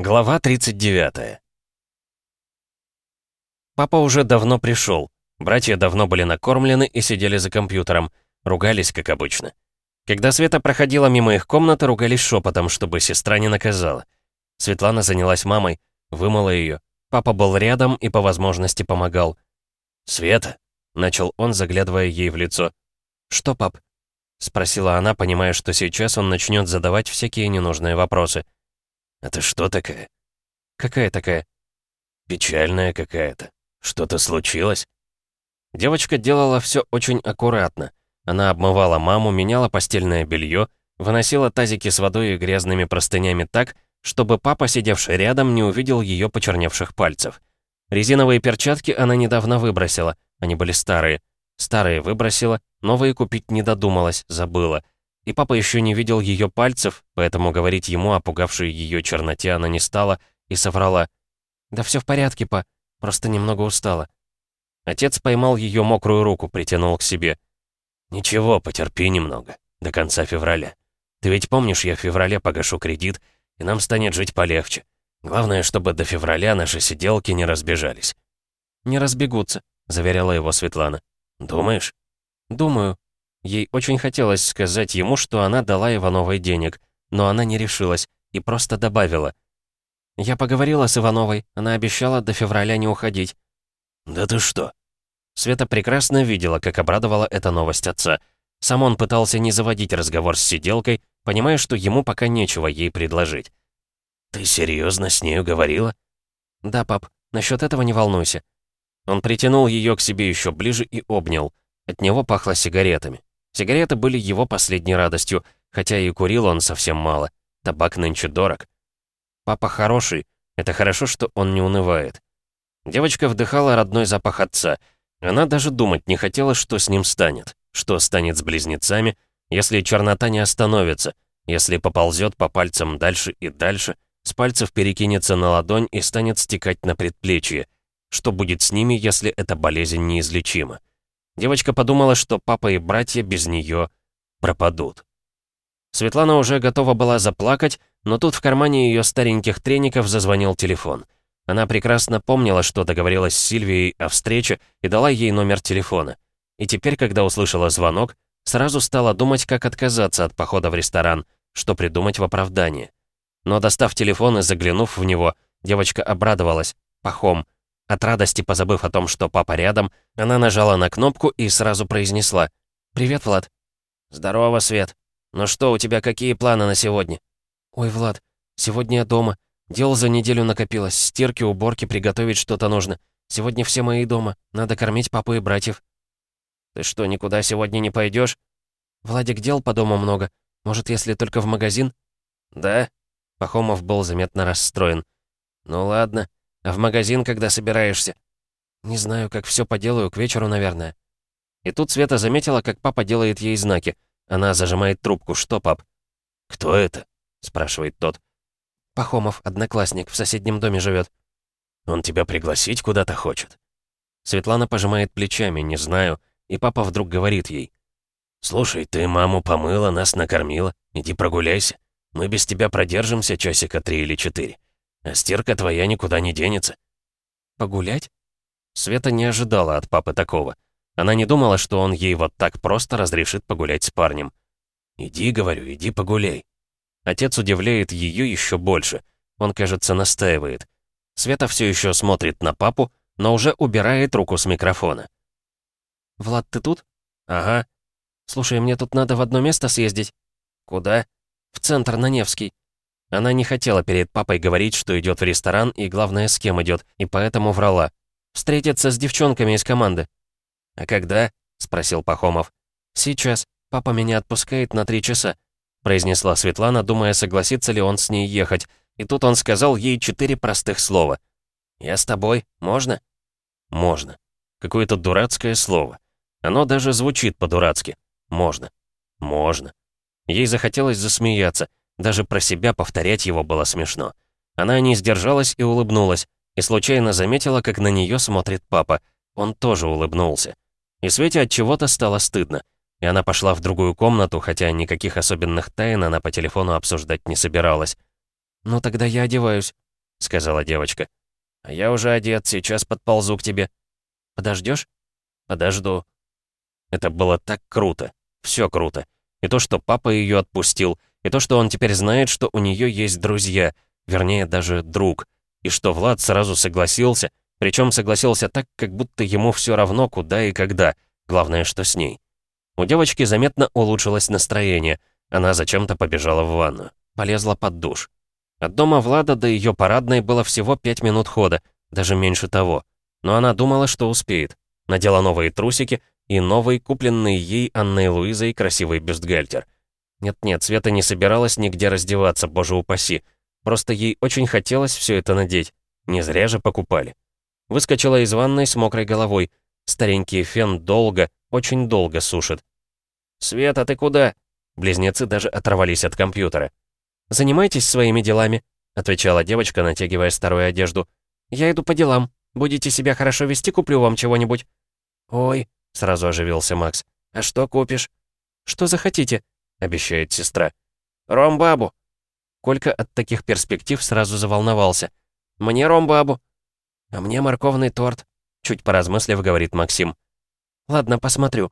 Глава 39 Папа уже давно пришел. Братья давно были накормлены и сидели за компьютером. Ругались, как обычно. Когда Света проходила мимо их комнаты, ругались шепотом, чтобы сестра не наказала. Светлана занялась мамой, вымыла ее. Папа был рядом и по возможности помогал. «Света», — начал он, заглядывая ей в лицо. «Что, пап?» — спросила она, понимая, что сейчас он начнет задавать всякие ненужные вопросы. «Это что такая?» «Какая такая?» «Печальная какая-то. Что-то случилось?» Девочка делала все очень аккуратно. Она обмывала маму, меняла постельное белье, выносила тазики с водой и грязными простынями так, чтобы папа, сидевший рядом, не увидел ее почерневших пальцев. Резиновые перчатки она недавно выбросила, они были старые. Старые выбросила, новые купить не додумалась, забыла. И папа еще не видел ее пальцев, поэтому говорить ему о пугавшей ее черноте она не стала и соврала. «Да все в порядке, па, просто немного устала». Отец поймал ее мокрую руку, притянул к себе. «Ничего, потерпи немного, до конца февраля. Ты ведь помнишь, я в феврале погашу кредит, и нам станет жить полегче. Главное, чтобы до февраля наши сиделки не разбежались». «Не разбегутся», — заверяла его Светлана. «Думаешь?» «Думаю». Ей очень хотелось сказать ему, что она дала Ивановой денег, но она не решилась и просто добавила. «Я поговорила с Ивановой, она обещала до февраля не уходить». «Да ты что?» Света прекрасно видела, как обрадовала эта новость отца. Сам он пытался не заводить разговор с сиделкой, понимая, что ему пока нечего ей предложить. «Ты серьезно с нею говорила?» «Да, пап, насчет этого не волнуйся». Он притянул ее к себе еще ближе и обнял. От него пахло сигаретами. Сигареты были его последней радостью, хотя и курил он совсем мало. Табак нынче дорог. Папа хороший. Это хорошо, что он не унывает. Девочка вдыхала родной запах отца. Она даже думать не хотела, что с ним станет. Что станет с близнецами, если чернота не остановится, если поползет по пальцам дальше и дальше, с пальцев перекинется на ладонь и станет стекать на предплечье. Что будет с ними, если эта болезнь неизлечима? Девочка подумала, что папа и братья без нее пропадут. Светлана уже готова была заплакать, но тут в кармане ее стареньких треников зазвонил телефон. Она прекрасно помнила, что договорилась с Сильвией о встрече и дала ей номер телефона. И теперь, когда услышала звонок, сразу стала думать, как отказаться от похода в ресторан, что придумать в оправдание. Но достав телефон и заглянув в него, девочка обрадовалась. Пахом. От радости, позабыв о том, что папа рядом, она нажала на кнопку и сразу произнесла. «Привет, Влад». «Здорово, Свет. Ну что, у тебя какие планы на сегодня?» «Ой, Влад, сегодня я дома. Дел за неделю накопилось. Стирки, уборки, приготовить что-то нужно. Сегодня все мои дома. Надо кормить папу и братьев». «Ты что, никуда сегодня не пойдешь? «Владик, дел по дому много. Может, если только в магазин?» «Да?» Пахомов был заметно расстроен. «Ну ладно. А в магазин когда собираешься?» «Не знаю, как все поделаю, к вечеру, наверное». И тут Света заметила, как папа делает ей знаки. Она зажимает трубку. «Что, пап?» «Кто это?» — спрашивает тот. «Пахомов, одноклассник, в соседнем доме живет. «Он тебя пригласить куда-то хочет?» Светлана пожимает плечами, не знаю, и папа вдруг говорит ей. «Слушай, ты маму помыла, нас накормила. Иди прогуляйся. Мы без тебя продержимся часика три или четыре. А стирка твоя никуда не денется». «Погулять?» Света не ожидала от папы такого. Она не думала, что он ей вот так просто разрешит погулять с парнем. «Иди, говорю, иди погуляй». Отец удивляет ее еще больше. Он, кажется, настаивает. Света все еще смотрит на папу, но уже убирает руку с микрофона. «Влад, ты тут?» «Ага». «Слушай, мне тут надо в одно место съездить». «Куда?» «В центр, на Невский». Она не хотела перед папой говорить, что идет в ресторан и, главное, с кем идет, и поэтому врала. «Встретиться с девчонками из команды». «А когда?» — спросил Пахомов. «Сейчас. Папа меня отпускает на три часа», — произнесла Светлана, думая, согласится ли он с ней ехать. И тут он сказал ей четыре простых слова. «Я с тобой. Можно?» «Можно». Какое-то дурацкое слово. Оно даже звучит по-дурацки. Можно. Можно. Ей захотелось засмеяться. Даже про себя повторять его было смешно. Она не сдержалась и улыбнулась, и случайно заметила, как на нее смотрит папа. Он тоже улыбнулся. И Свете от чего-то стало стыдно. И она пошла в другую комнату, хотя никаких особенных тайн она по телефону обсуждать не собиралась. «Ну тогда я одеваюсь», — сказала девочка. «А я уже одет, сейчас подползу к тебе». «Подождешь?» «Подожду». Это было так круто. Все круто. И то, что папа ее отпустил, и то, что он теперь знает, что у нее есть друзья, вернее, даже друг. И что Влад сразу согласился, причем согласился так, как будто ему все равно, куда и когда. Главное, что с ней. У девочки заметно улучшилось настроение. Она зачем-то побежала в ванну. Полезла под душ. От дома Влада до ее парадной было всего пять минут хода, даже меньше того. Но она думала, что успеет. Надела новые трусики и новый, купленный ей Анной Луизой, красивый бюстгальтер. Нет-нет, Света не собиралась нигде раздеваться, боже упаси. Просто ей очень хотелось все это надеть. Не зря же покупали. Выскочила из ванной с мокрой головой. Старенький фен долго, очень долго сушит. «Света, ты куда?» Близнецы даже оторвались от компьютера. «Занимайтесь своими делами», — отвечала девочка, натягивая старую одежду. «Я иду по делам. Будете себя хорошо вести, куплю вам чего-нибудь». «Ой», — сразу оживился Макс. «А что купишь?» «Что захотите», — обещает сестра. «Ромбабу». Колька от таких перспектив сразу заволновался. «Мне ромбабу». «А мне морковный торт», — чуть поразмыслив, говорит Максим. «Ладно, посмотрю».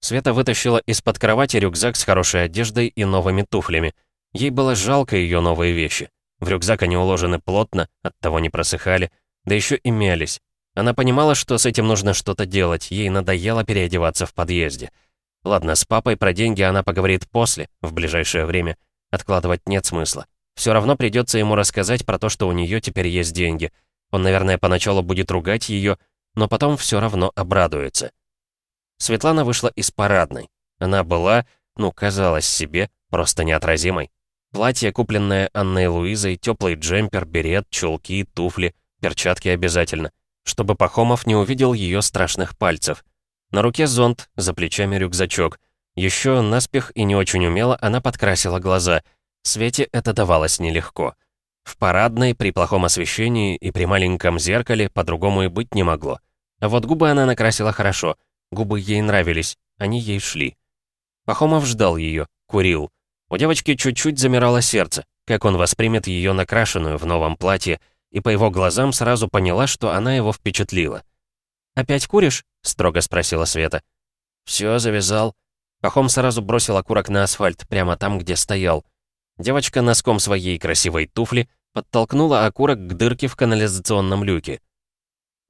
Света вытащила из-под кровати рюкзак с хорошей одеждой и новыми туфлями. Ей было жалко ее новые вещи. В рюкзак они уложены плотно, оттого не просыхали, да еще и мялись. Она понимала, что с этим нужно что-то делать, ей надоело переодеваться в подъезде. Ладно, с папой про деньги она поговорит после, в ближайшее время. Откладывать нет смысла. Все равно придется ему рассказать про то, что у нее теперь есть деньги. Он, наверное, поначалу будет ругать ее, но потом все равно обрадуется. Светлана вышла из парадной. Она была, ну, казалась себе, просто неотразимой. Платье, купленное Анной Луизой, теплый джемпер, берет, чулки, туфли, перчатки обязательно, чтобы Пахомов не увидел ее страшных пальцев. На руке зонт, за плечами рюкзачок. Еще наспех и не очень умело она подкрасила глаза. Свете это давалось нелегко. В парадной, при плохом освещении и при маленьком зеркале по-другому и быть не могло. А вот губы она накрасила хорошо. Губы ей нравились, они ей шли. Пахомов ждал ее, курил. У девочки чуть-чуть замирало сердце, как он воспримет ее накрашенную в новом платье, и по его глазам сразу поняла, что она его впечатлила. «Опять куришь?» — строго спросила Света. «Все, завязал». Пахом сразу бросил окурок на асфальт, прямо там, где стоял. Девочка носком своей красивой туфли подтолкнула окурок к дырке в канализационном люке.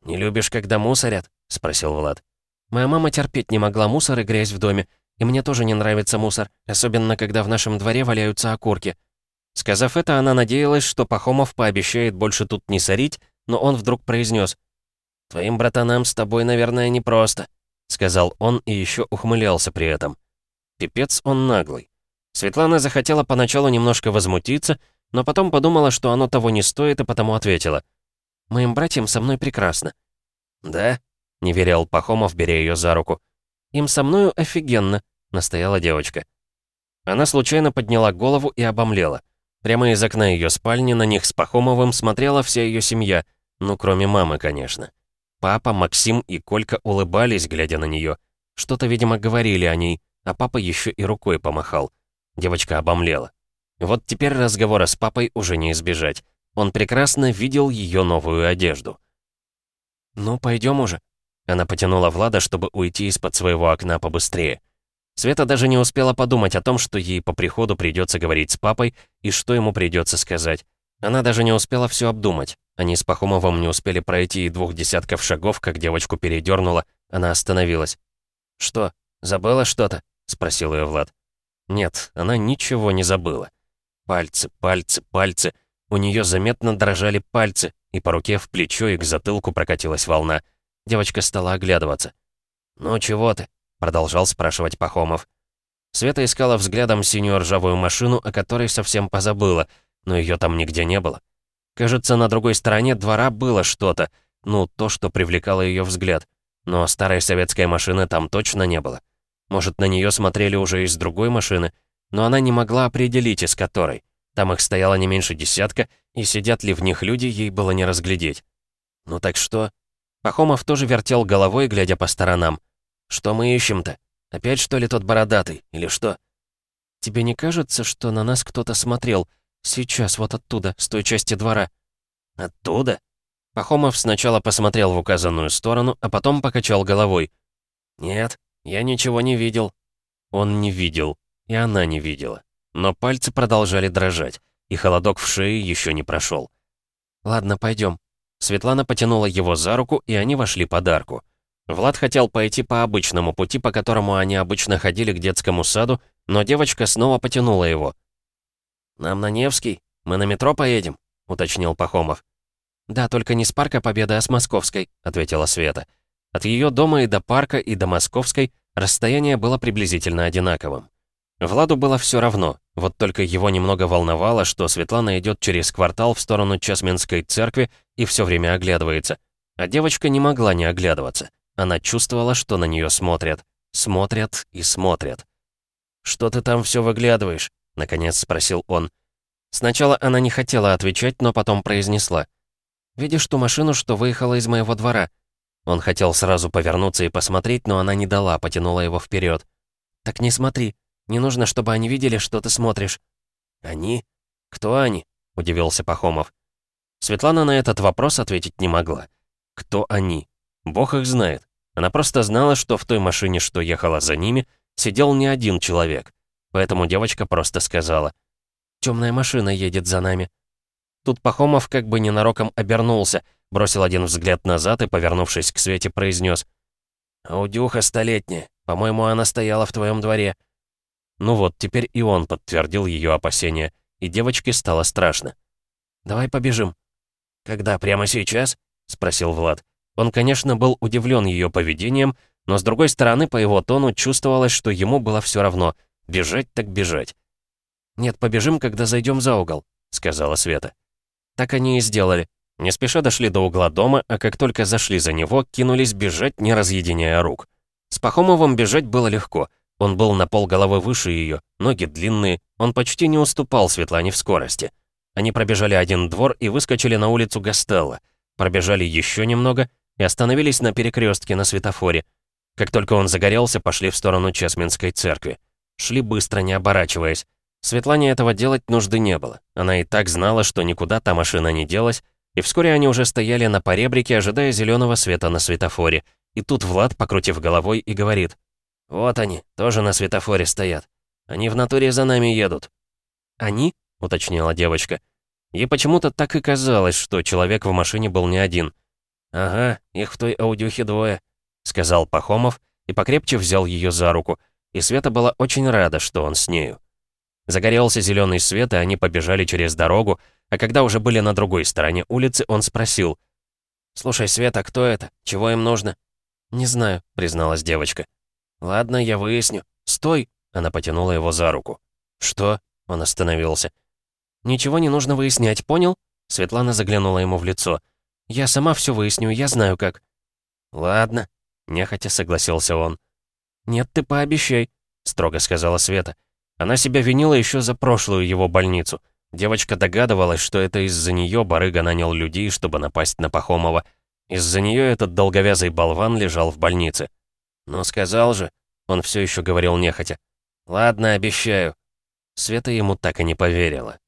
«Не любишь, когда мусорят?» — спросил Влад. «Моя мама терпеть не могла мусор и грязь в доме. И мне тоже не нравится мусор, особенно когда в нашем дворе валяются окурки». Сказав это, она надеялась, что Пахомов пообещает больше тут не сорить, но он вдруг произнес: «Твоим братанам с тобой, наверное, непросто», — сказал он и еще ухмылялся при этом. Пипец он наглый. Светлана захотела поначалу немножко возмутиться, но потом подумала, что оно того не стоит, и потому ответила. «Моим братьям со мной прекрасно». «Да?» — не верил Пахомов, беря ее за руку. «Им со мною офигенно», — настояла девочка. Она случайно подняла голову и обомлела. Прямо из окна ее спальни на них с Пахомовым смотрела вся ее семья, ну, кроме мамы, конечно. Папа, Максим и Колька улыбались, глядя на нее. Что-то, видимо, говорили о ней, а папа еще и рукой помахал. Девочка обомлела. Вот теперь разговора с папой уже не избежать. Он прекрасно видел ее новую одежду. «Ну, пойдем уже», она потянула Влада, чтобы уйти из-под своего окна побыстрее. Света даже не успела подумать о том, что ей по приходу придется говорить с папой и что ему придется сказать. Она даже не успела все обдумать. Они с Пахомовым не успели пройти и двух десятков шагов, как девочку передернула. Она остановилась. «Что, забыла что-то?» — спросил ее Влад. Нет, она ничего не забыла. Пальцы, пальцы, пальцы. У нее заметно дрожали пальцы, и по руке в плечо и к затылку прокатилась волна. Девочка стала оглядываться. «Ну чего ты?» — продолжал спрашивать Пахомов. Света искала взглядом синюю ржавую машину, о которой совсем позабыла, но ее там нигде не было. Кажется, на другой стороне двора было что-то, ну, то, что привлекало ее взгляд. Но старой советской машины там точно не было. Может, на нее смотрели уже из другой машины, но она не могла определить, из которой. Там их стояло не меньше десятка, и сидят ли в них люди, ей было не разглядеть. «Ну так что?» Пахомов тоже вертел головой, глядя по сторонам. «Что мы ищем-то? Опять, что ли, тот бородатый? Или что?» «Тебе не кажется, что на нас кто-то смотрел? Сейчас, вот оттуда, с той части двора?» Оттуда?» Пахомов сначала посмотрел в указанную сторону, а потом покачал головой. «Нет, я ничего не видел». Он не видел, и она не видела. Но пальцы продолжали дрожать, и холодок в шее еще не прошел. «Ладно, пойдем. Светлана потянула его за руку, и они вошли под арку. Влад хотел пойти по обычному пути, по которому они обычно ходили к детскому саду, но девочка снова потянула его. «Нам на Невский? Мы на метро поедем?» — уточнил Пахомов. «Да, только не с парка Победы, а с Московской», — ответила Света. От ее дома и до парка, и до Московской расстояние было приблизительно одинаковым. Владу было все равно, вот только его немного волновало, что Светлана идет через квартал в сторону Часменской церкви и все время оглядывается. А девочка не могла не оглядываться. Она чувствовала, что на нее смотрят. Смотрят и смотрят. «Что ты там все выглядываешь?» — наконец спросил он. Сначала она не хотела отвечать, но потом произнесла. «Видишь ту машину, что выехала из моего двора?» Он хотел сразу повернуться и посмотреть, но она не дала, потянула его вперед. «Так не смотри. Не нужно, чтобы они видели, что ты смотришь». «Они? Кто они?» — удивился Пахомов. Светлана на этот вопрос ответить не могла. Кто они? Бог их знает. Она просто знала, что в той машине, что ехала за ними, сидел не один человек. Поэтому девочка просто сказала. «Темная машина едет за нами». Тут Пахомов как бы ненароком обернулся, бросил один взгляд назад и, повернувшись к Свете, произнес. «Аудюха столетняя. По-моему, она стояла в твоем дворе». Ну вот, теперь и он подтвердил ее опасения, и девочке стало страшно. «Давай побежим». «Когда, прямо сейчас?» — спросил Влад. Он, конечно, был удивлен ее поведением, но с другой стороны, по его тону чувствовалось, что ему было все равно. Бежать так бежать. «Нет, побежим, когда зайдем за угол», — сказала Света. Так они и сделали. Не спеша дошли до угла дома, а как только зашли за него, кинулись бежать, не разъединяя рук. С Пахомовым бежать было легко. Он был на пол головы выше ее, ноги длинные, он почти не уступал Светлане в скорости. Они пробежали один двор и выскочили на улицу Гастелла. Пробежали еще немного и остановились на перекрестке на светофоре. Как только он загорелся, пошли в сторону Чесменской церкви. Шли быстро, не оборачиваясь. Светлане этого делать нужды не было. Она и так знала, что никуда та машина не делась, и вскоре они уже стояли на поребрике, ожидая зеленого света на светофоре. И тут Влад, покрутив головой, и говорит. «Вот они, тоже на светофоре стоят. Они в натуре за нами едут». «Они?» — уточнила девочка. Ей почему-то так и казалось, что человек в машине был не один. «Ага, их в той аудюхе двое», — сказал Пахомов и покрепче взял ее за руку, и Света была очень рада, что он с нею. Загорелся зеленый свет, и они побежали через дорогу, а когда уже были на другой стороне улицы, он спросил. «Слушай, Света, кто это? Чего им нужно?» «Не знаю», — призналась девочка. «Ладно, я выясню». «Стой!» — она потянула его за руку. «Что?» — он остановился. «Ничего не нужно выяснять, понял?» Светлана заглянула ему в лицо. «Я сама все выясню, я знаю как». «Ладно», — нехотя согласился он. «Нет, ты пообещай», — строго сказала Света. Она себя винила еще за прошлую его больницу. Девочка догадывалась, что это из-за нее барыга нанял людей, чтобы напасть на Пахомова. Из-за нее этот долговязый болван лежал в больнице. «Ну, сказал же», — он все еще говорил нехотя. «Ладно, обещаю». Света ему так и не поверила.